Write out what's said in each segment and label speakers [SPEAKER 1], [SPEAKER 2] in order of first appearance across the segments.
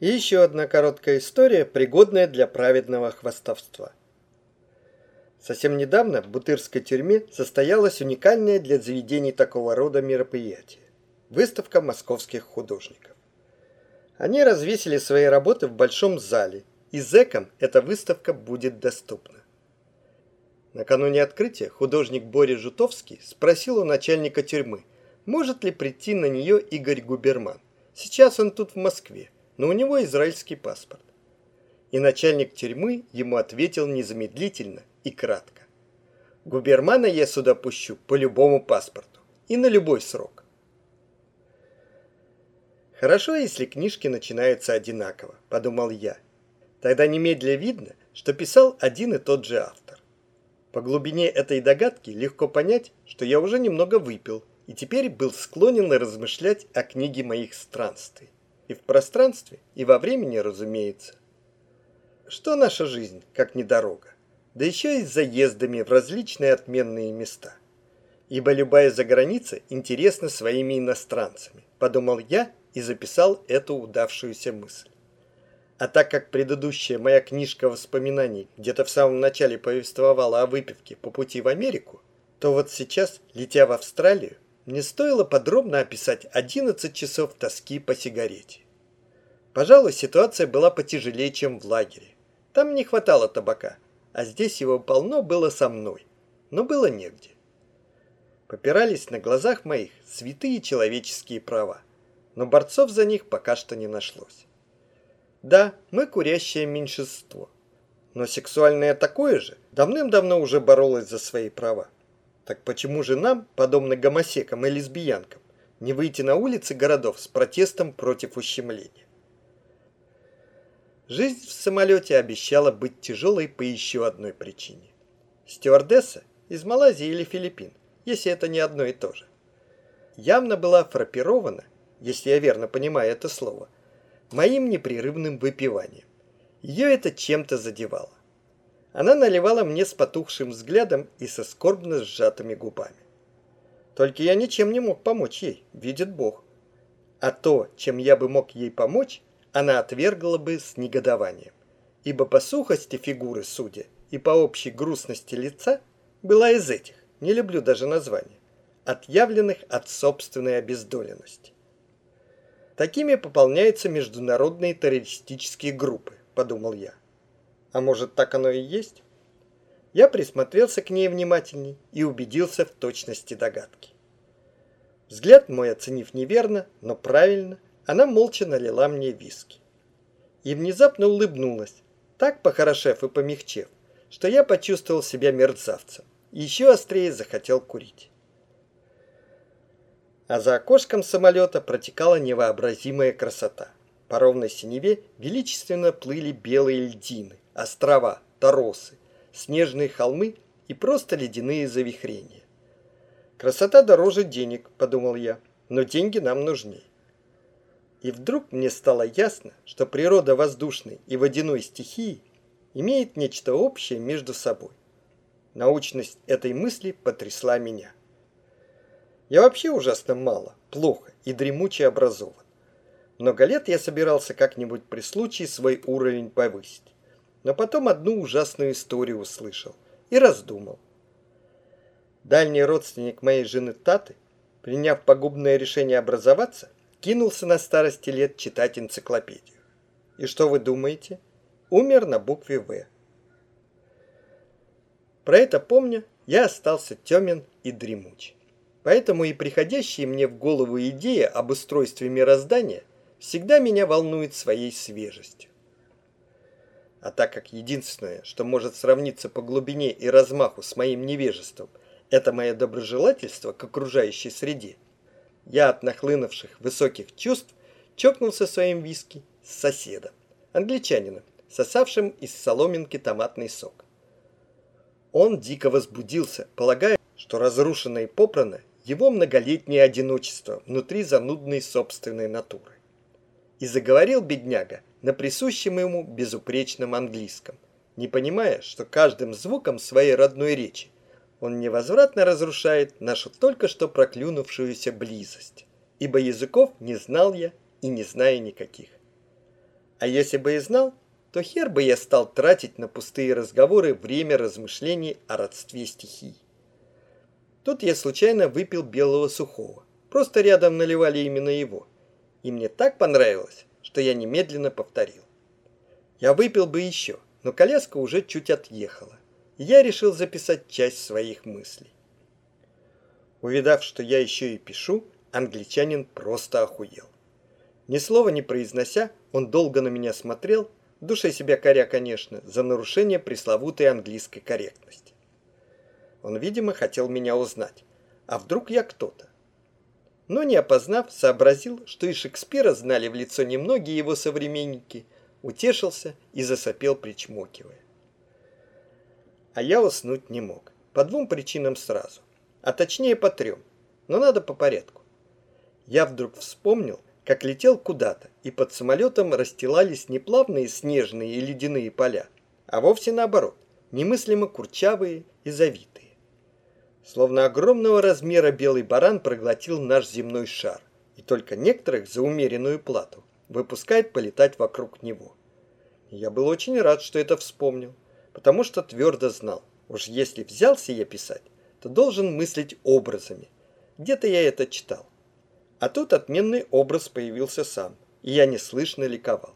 [SPEAKER 1] И еще одна короткая история, пригодная для праведного хвастовства. Совсем недавно в Бутырской тюрьме состоялось уникальное для заведений такого рода мероприятие – выставка московских художников. Они развесили свои работы в большом зале, и зэкам эта выставка будет доступна. Накануне открытия художник Боря Жутовский спросил у начальника тюрьмы, может ли прийти на нее Игорь Губерман. Сейчас он тут в Москве, но у него израильский паспорт. И начальник тюрьмы ему ответил незамедлительно и кратко. Губермана я сюда пущу по любому паспорту и на любой срок. Хорошо, если книжки начинаются одинаково, подумал я. Тогда немедля видно, что писал один и тот же автор. По глубине этой догадки легко понять, что я уже немного выпил и теперь был склонен размышлять о книге моих странствий. И в пространстве, и во времени, разумеется. Что наша жизнь, как не дорога? Да еще и с заездами в различные отменные места. Ибо любая заграница интересна своими иностранцами, подумал я и записал эту удавшуюся мысль. А так как предыдущая моя книжка воспоминаний где-то в самом начале повествовала о выпивке по пути в Америку, то вот сейчас, летя в Австралию, мне стоило подробно описать 11 часов тоски по сигарете. Пожалуй, ситуация была потяжелее, чем в лагере. Там не хватало табака, а здесь его полно было со мной, но было негде. Попирались на глазах моих святые человеческие права, но борцов за них пока что не нашлось. Да, мы курящее меньшинство. Но сексуальное такое же давным-давно уже боролось за свои права. Так почему же нам, подобно гомосекам и лесбиянкам, не выйти на улицы городов с протестом против ущемления? Жизнь в самолете обещала быть тяжелой по еще одной причине. Стюардесса из Малайзии или Филиппин, если это не одно и то же. Явно была фрапирована, если я верно понимаю это слово, моим непрерывным выпиванием. Ее это чем-то задевало. Она наливала мне с потухшим взглядом и со скорбно сжатыми губами. Только я ничем не мог помочь ей, видит Бог. А то, чем я бы мог ей помочь, она отвергла бы с негодованием. Ибо по сухости фигуры судя и по общей грустности лица была из этих, не люблю даже названия, отъявленных от собственной обездоленности. Такими пополняются международные террористические группы, подумал я. А может, так оно и есть? Я присмотрелся к ней внимательней и убедился в точности догадки. Взгляд мой оценив неверно, но правильно, она молча налила мне виски. И внезапно улыбнулась, так похорошев и помягчев, что я почувствовал себя мерзавцем и еще острее захотел курить а за окошком самолета протекала невообразимая красота. По ровной синеве величественно плыли белые льдины, острова, торосы, снежные холмы и просто ледяные завихрения. Красота дороже денег, подумал я, но деньги нам нужнее. И вдруг мне стало ясно, что природа воздушной и водяной стихии имеет нечто общее между собой. Научность этой мысли потрясла меня. Я вообще ужасно мало, плохо и дремуче образован. Много лет я собирался как-нибудь при случае свой уровень повысить. Но потом одну ужасную историю услышал и раздумал. Дальний родственник моей жены Таты, приняв погубное решение образоваться, кинулся на старости лет читать энциклопедию. И что вы думаете? Умер на букве «В». Про это помня, я остался темен и дремуч. Поэтому и приходящие мне в голову идея об устройстве мироздания всегда меня волнует своей свежестью. А так как единственное, что может сравниться по глубине и размаху с моим невежеством, это мое доброжелательство к окружающей среде, я от нахлынувших высоких чувств чокнулся своим виски с соседом, англичанином, сосавшим из соломинки томатный сок. Он дико возбудился, полагая, что разрушенное и попрано его многолетнее одиночество внутри занудной собственной натуры. И заговорил бедняга на присущем ему безупречном английском, не понимая, что каждым звуком своей родной речи он невозвратно разрушает нашу только что проклюнувшуюся близость, ибо языков не знал я и не знаю никаких. А если бы и знал, то хер бы я стал тратить на пустые разговоры время размышлений о родстве стихий. Тут я случайно выпил белого сухого. Просто рядом наливали именно его. И мне так понравилось, что я немедленно повторил. Я выпил бы еще, но коляска уже чуть отъехала. И я решил записать часть своих мыслей. Увидав, что я еще и пишу, англичанин просто охуел. Ни слова не произнося, он долго на меня смотрел, в душе себя коря, конечно, за нарушение пресловутой английской корректности. Он, видимо, хотел меня узнать. А вдруг я кто-то? Но не опознав, сообразил, что и Шекспира знали в лицо немногие его современники, утешился и засопел, причмокивая. А я уснуть не мог. По двум причинам сразу. А точнее по трем. Но надо по порядку. Я вдруг вспомнил, как летел куда-то, и под самолетом расстилались не плавные снежные и ледяные поля, а вовсе наоборот, немыслимо курчавые и завитые. Словно огромного размера белый баран проглотил наш земной шар, и только некоторых за умеренную плату выпускает полетать вокруг него. Я был очень рад, что это вспомнил, потому что твердо знал, уж если взялся я писать, то должен мыслить образами. Где-то я это читал. А тут отменный образ появился сам, и я неслышно ликовал.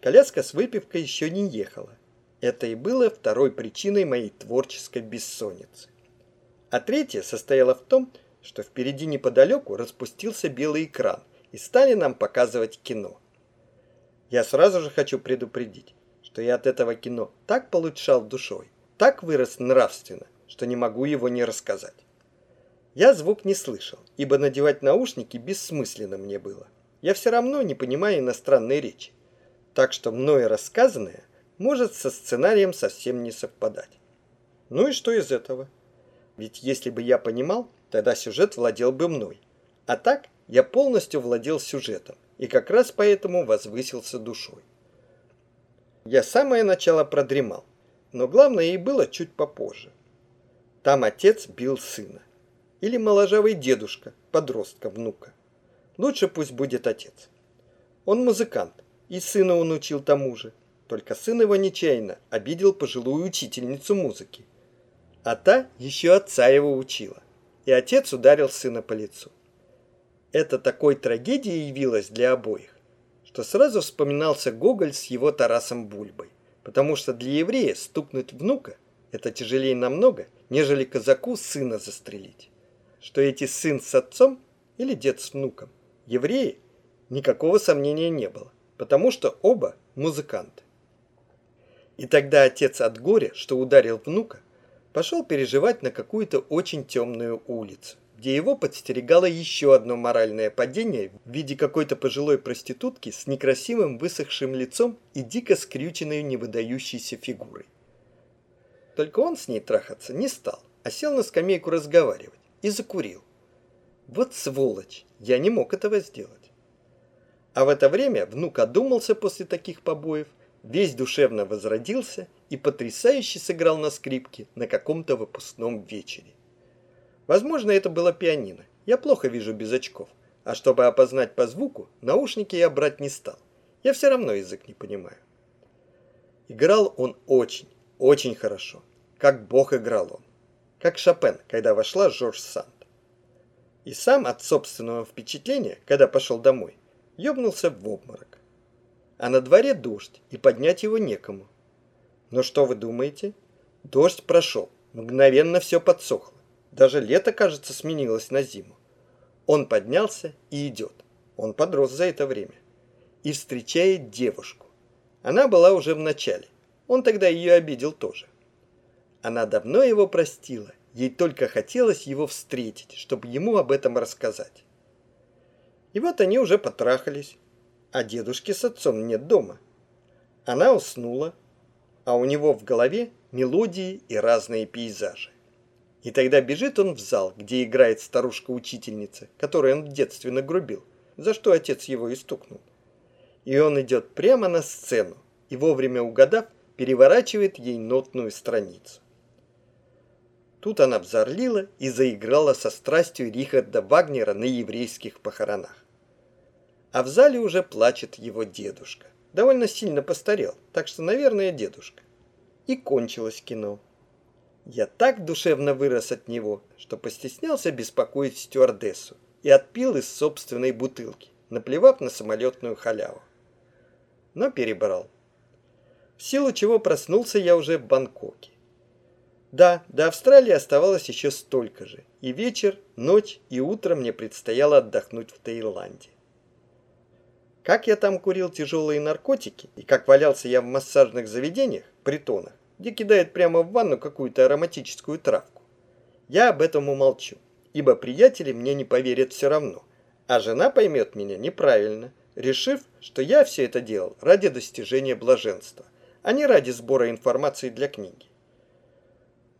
[SPEAKER 1] Коляска с выпивкой еще не ехала. Это и было второй причиной моей творческой бессонницы. А третья состояла в том, что впереди неподалеку распустился белый экран, и стали нам показывать кино. Я сразу же хочу предупредить, что я от этого кино так получал душой, так вырос нравственно, что не могу его не рассказать. Я звук не слышал, ибо надевать наушники бессмысленно мне было. Я все равно не понимаю иностранной речи. Так что мною рассказанное может со сценарием совсем не совпадать. Ну и что из этого? Ведь если бы я понимал, тогда сюжет владел бы мной. А так я полностью владел сюжетом и как раз поэтому возвысился душой. Я самое начало продремал, но главное и было чуть попозже. Там отец бил сына. Или моложавый дедушка, подростка, внука. Лучше пусть будет отец. Он музыкант, и сына он учил тому же. Только сын его нечаянно обидел пожилую учительницу музыки. А та еще отца его учила. И отец ударил сына по лицу. Это такой трагедией явилось для обоих, что сразу вспоминался Гоголь с его Тарасом Бульбой. Потому что для еврея стукнуть внука – это тяжелее намного, нежели казаку сына застрелить что эти сын с отцом или дед с внуком евреи, никакого сомнения не было, потому что оба музыканты. И тогда отец от горя, что ударил внука, пошел переживать на какую-то очень темную улицу, где его подстерегало еще одно моральное падение в виде какой-то пожилой проститутки с некрасивым высохшим лицом и дико скрюченной невыдающейся фигурой. Только он с ней трахаться не стал, а сел на скамейку разговаривать и закурил. Вот сволочь, я не мог этого сделать. А в это время внук одумался после таких побоев, весь душевно возродился и потрясающе сыграл на скрипке на каком-то выпускном вечере. Возможно, это было пианино. Я плохо вижу без очков. А чтобы опознать по звуку, наушники я брать не стал. Я все равно язык не понимаю. Играл он очень, очень хорошо. Как бог играл он как Шопен, когда вошла Жорж Санд. И сам от собственного впечатления, когда пошел домой, ёбнулся в обморок. А на дворе дождь, и поднять его некому. Но что вы думаете? Дождь прошел, мгновенно все подсохло. Даже лето, кажется, сменилось на зиму. Он поднялся и идет. Он подрос за это время. И встречает девушку. Она была уже в начале. Он тогда ее обидел тоже. Она давно его простила, ей только хотелось его встретить, чтобы ему об этом рассказать. И вот они уже потрахались, а дедушки с отцом нет дома. Она уснула, а у него в голове мелодии и разные пейзажи. И тогда бежит он в зал, где играет старушка-учительница, которой он в детстве нагрубил, за что отец его и стукнул. И он идет прямо на сцену и, вовремя угадав, переворачивает ей нотную страницу. Тут она взорлила и заиграла со страстью Рихарда Вагнера на еврейских похоронах. А в зале уже плачет его дедушка. Довольно сильно постарел, так что, наверное, дедушка. И кончилось кино. Я так душевно вырос от него, что постеснялся беспокоить стюардессу и отпил из собственной бутылки, наплевав на самолетную халяву. Но перебрал. В силу чего проснулся я уже в Бангкоке. Да, до Австралии оставалось еще столько же. И вечер, ночь и утро мне предстояло отдохнуть в Таиланде. Как я там курил тяжелые наркотики, и как валялся я в массажных заведениях, притонах, где кидает прямо в ванну какую-то ароматическую травку. Я об этом умолчу, ибо приятели мне не поверят все равно, а жена поймет меня неправильно, решив, что я все это делал ради достижения блаженства, а не ради сбора информации для книги.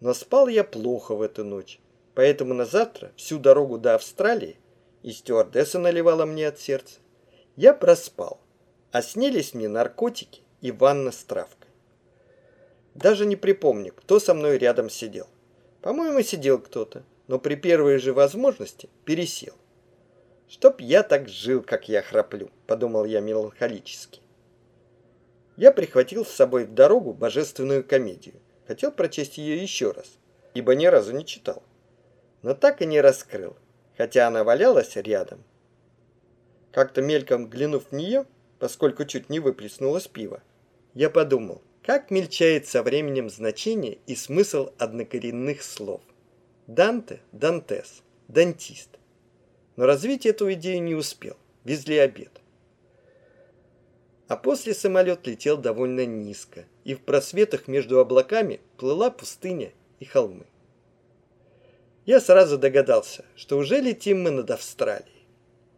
[SPEAKER 1] Но спал я плохо в эту ночь, поэтому на завтра всю дорогу до Австралии и стюардесса наливала мне от сердца. Я проспал, а снились мне наркотики и ванна с травкой. Даже не припомню, кто со мной рядом сидел. По-моему, сидел кто-то, но при первой же возможности пересел. Чтоб я так жил, как я храплю, подумал я меланхолически. Я прихватил с собой в дорогу божественную комедию Хотел прочесть ее еще раз, ибо ни разу не читал. Но так и не раскрыл, хотя она валялась рядом. Как-то мельком глянув в нее, поскольку чуть не выплеснулось пиво, я подумал, как мельчает со временем значение и смысл однокоренных слов. Данте – Дантес, дантист. Но развить эту идею не успел, везли обед. А после самолет летел довольно низко, и в просветах между облаками плыла пустыня и холмы. Я сразу догадался, что уже летим мы над Австралией.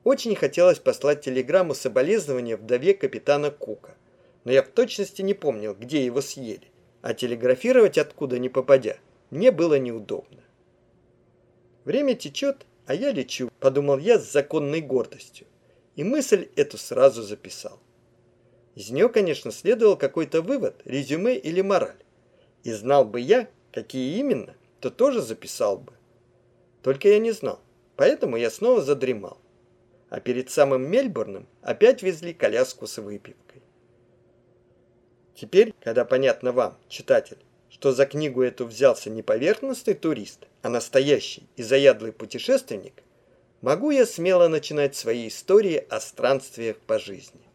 [SPEAKER 1] Очень хотелось послать телеграмму соболезнования вдове капитана Кука, но я в точности не помнил, где его съели, а телеграфировать откуда ни попадя мне было неудобно. Время течет, а я лечу, подумал я с законной гордостью, и мысль эту сразу записал. Из нее, конечно, следовал какой-то вывод, резюме или мораль. И знал бы я, какие именно, то тоже записал бы. Только я не знал, поэтому я снова задремал. А перед самым Мельбурном опять везли коляску с выпивкой. Теперь, когда понятно вам, читатель, что за книгу эту взялся не поверхностный турист, а настоящий и заядлый путешественник, могу я смело начинать свои истории о странствиях по жизни.